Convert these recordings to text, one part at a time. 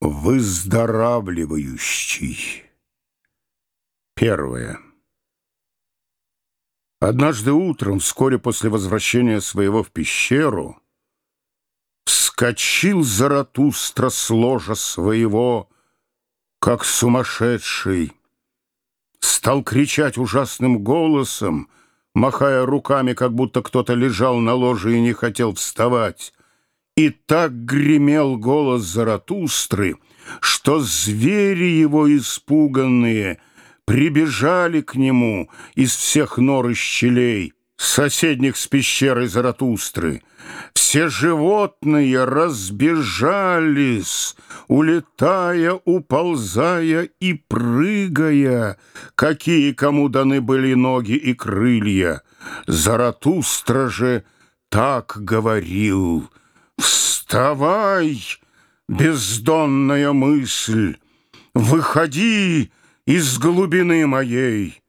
Выздоравливающий. Первое. Однажды утром, вскоре после возвращения своего в пещеру, вскочил Заратустра с ложа своего, как сумасшедший, стал кричать ужасным голосом, махая руками, как будто кто-то лежал на ложе и не хотел вставать. И так гремел голос Заратустры, что звери его испуганные прибежали к нему из всех нор и щелей, соседних с пещерой Заратустры. Все животные разбежались, улетая, уползая и прыгая, какие кому даны были ноги и крылья. Заратустра же так говорил — Вставай, бездонная мысль, Выходи из глубины моей.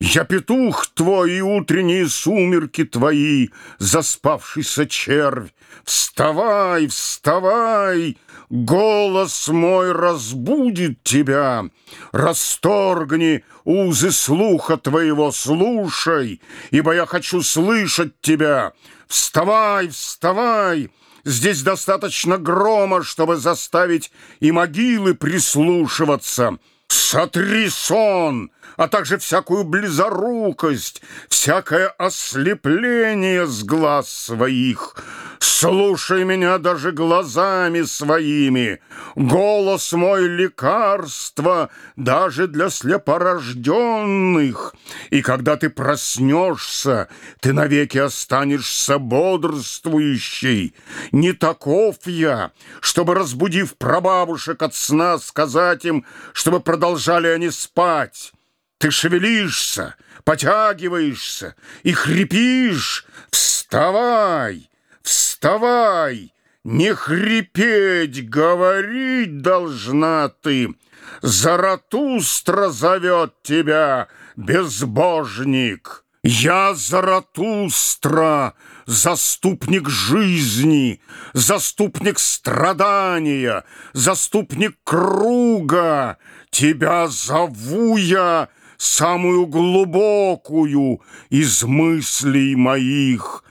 Я петух твой и утренние сумерки твои, Заспавшийся червь. Вставай, вставай, голос мой разбудит тебя. Расторгни узы слуха твоего, слушай, Ибо я хочу слышать тебя. Вставай, вставай, Здесь достаточно грома, чтобы заставить и могилы прислушиваться. Сотри сон, а также всякую близорукость, всякое ослепление с глаз своих. Слушай меня даже глазами своими. Голос мой — лекарство даже для слепорожденных. И когда ты проснешься, ты навеки останешься бодрствующей. Не таков я, чтобы, разбудив прабабушек от сна, сказать им, чтобы продолжали они спать. Ты шевелишься, потягиваешься и хрипишь. Вставай! Вставай! Не хрипеть, говорить должна ты. Заратустра зовет тебя, безбожник. Я Заратустра, заступник жизни, заступник страдания, заступник круга. Тебя зову я, самую глубокую из мыслей моих.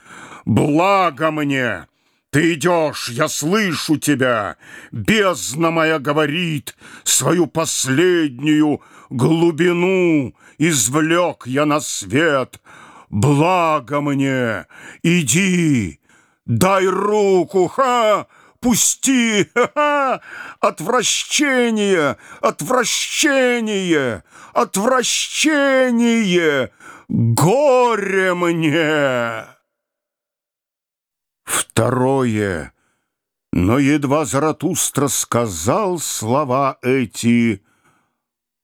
Благо мне! Ты идешь, я слышу тебя. Бездна моя говорит, свою последнюю глубину извлек я на свет. Благо мне, иди, дай руку, ха, пусти, ха-ха, отвращение, отвращение, отвращение, горе мне. Второе. Но едва Заратустра сказал слова эти,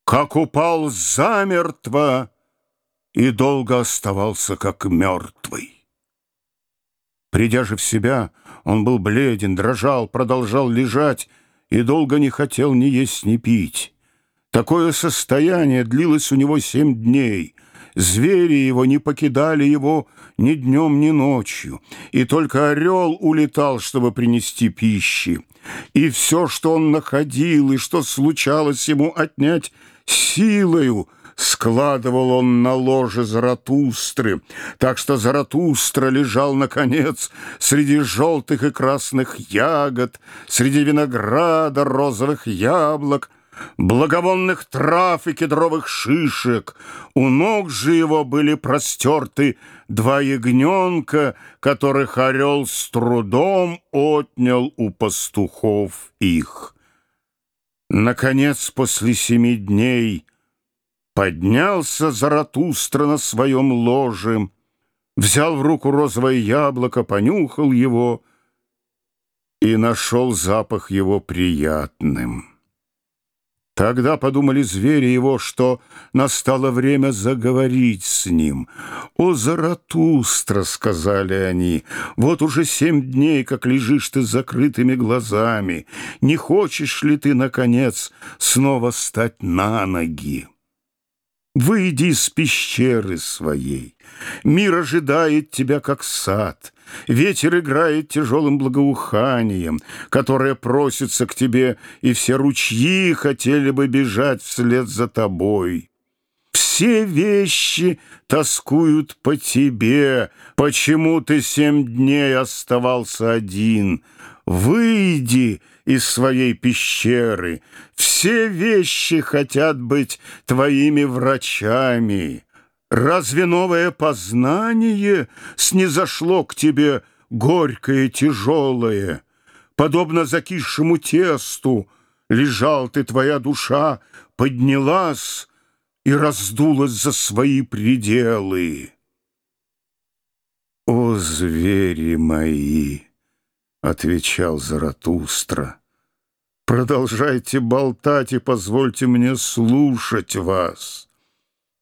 как упал замертво и долго оставался как мертвый. Придя же в себя, он был бледен, дрожал, продолжал лежать и долго не хотел ни есть, ни пить. Такое состояние длилось у него семь дней — Звери его не покидали его ни днем, ни ночью, и только орел улетал, чтобы принести пищи. И все, что он находил, и что случалось ему отнять силою, складывал он на ложе Заратустры, так что Заратустра лежал, наконец, среди желтых и красных ягод, среди винограда, розовых яблок — благовонных трав и кедровых шишек. У ног же его были простерты два ягненка, которых орел с трудом отнял у пастухов их. Наконец, после семи дней поднялся Заратустра на своем ложе, взял в руку розовое яблоко, понюхал его и нашел запах его приятным. Тогда подумали звери его, что настало время заговорить с ним. «О, Заратустра!» — сказали они. «Вот уже семь дней, как лежишь ты с закрытыми глазами. Не хочешь ли ты, наконец, снова стать на ноги?» Выйди из пещеры своей. Мир ожидает тебя, как сад. Ветер играет тяжелым благоуханием, которое просится к тебе, и все ручьи хотели бы бежать вслед за тобой. Все вещи тоскуют по тебе, почему ты семь дней оставался один. Выйди из своей пещеры, все вещи хотят быть твоими врачами. Разве новое познание снизошло к тебе горькое, тяжелое? Подобно закисшему тесту лежал ты, твоя душа поднялась и раздулась за свои пределы. «О, звери мои!» — отвечал Заратустра. «Продолжайте болтать и позвольте мне слушать вас.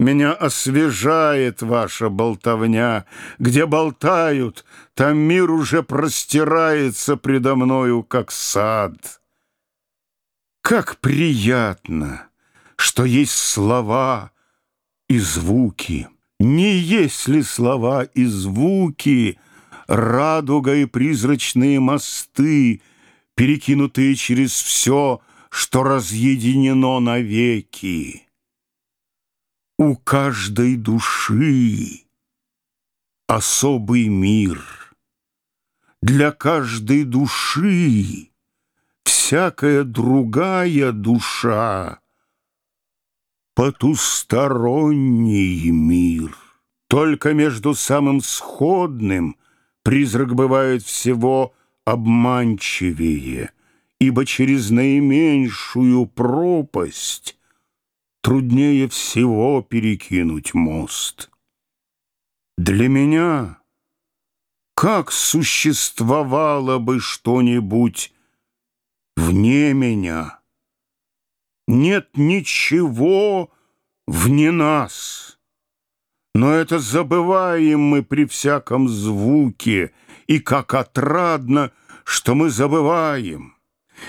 Меня освежает ваша болтовня. Где болтают, там мир уже простирается предо мною, как сад. Как приятно, что есть слова и звуки. Не есть ли слова и звуки — радуга и призрачные мосты, перекинутые через все, что разъединено навеки. У каждой души особый мир. Для каждой души всякая другая душа потусторонний мир. Только между самым сходным Призрак бывает всего обманчивее, ибо через наименьшую пропасть труднее всего перекинуть мост. Для меня как существовало бы что-нибудь вне меня? Нет ничего вне нас. Но это забываем мы при всяком звуке, и как отрадно, что мы забываем.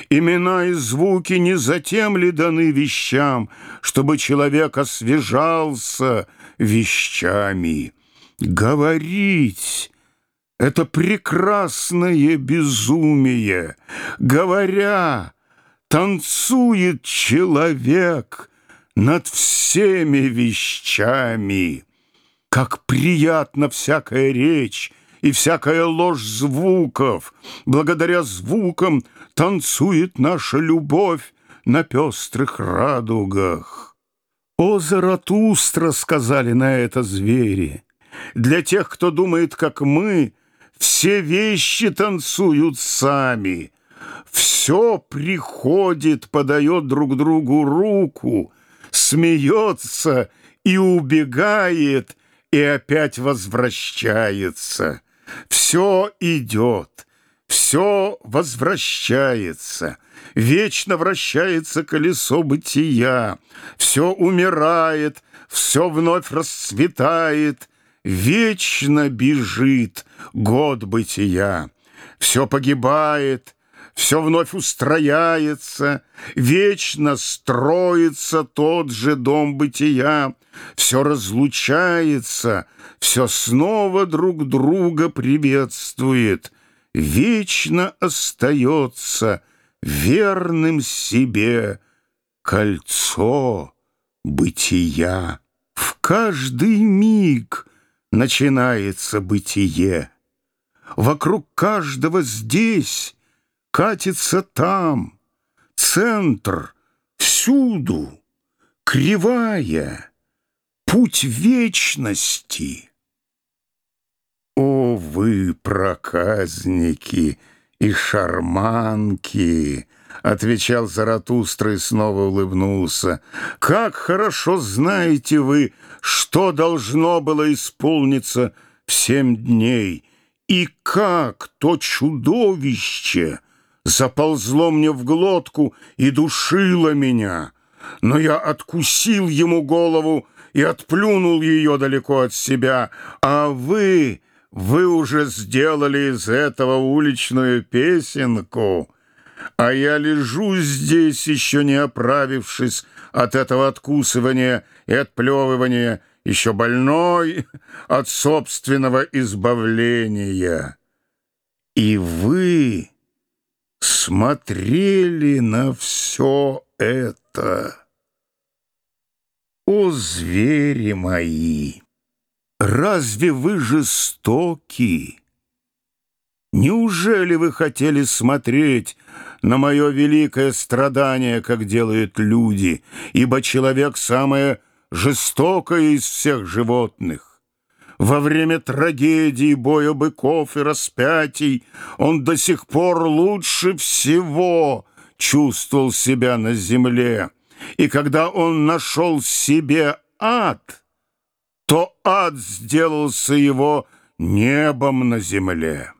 Имена и звуки не затем ли даны вещам, чтобы человек освежался вещами. Говорить — это прекрасное безумие. Говоря, танцует человек над всеми вещами. Как приятна всякая речь и всякая ложь звуков! Благодаря звукам танцует наша любовь на пестрых радугах. «О, Заратустра!» — сказали на это звери. «Для тех, кто думает, как мы, все вещи танцуют сами. Все приходит, подает друг другу руку, смеется и убегает, и опять возвращается. Все идет, все возвращается. Вечно вращается колесо бытия. Все умирает, все вновь расцветает. Вечно бежит год бытия. Все погибает, все вновь устрояется, вечно строится тот же дом бытия, все разлучается, все снова друг друга приветствует, вечно остается верным себе кольцо бытия. В каждый миг начинается бытие. Вокруг каждого здесь катится там, центр, всюду, кривая, путь вечности. О, вы, проказники и шарманки! — отвечал Заратустра и снова улыбнулся. «Как хорошо знаете вы, что должно было исполниться в семь дней, и как то чудовище!» Заползло мне в глотку и душило меня. Но я откусил ему голову и отплюнул ее далеко от себя. А вы, вы уже сделали из этого уличную песенку. А я лежу здесь, еще не оправившись от этого откусывания и отплевывания, еще больной от собственного избавления. И вы смотрели на все это. О, звери мои! Разве вы жестоки? Неужели вы хотели смотреть на мое великое страдание, как делают люди, ибо человек самое жестокое из всех животных? Во время трагедии, боя быков и распятий он до сих пор лучше всего чувствовал себя на земле. И когда он нашел себе ад, то ад сделался его небом на земле.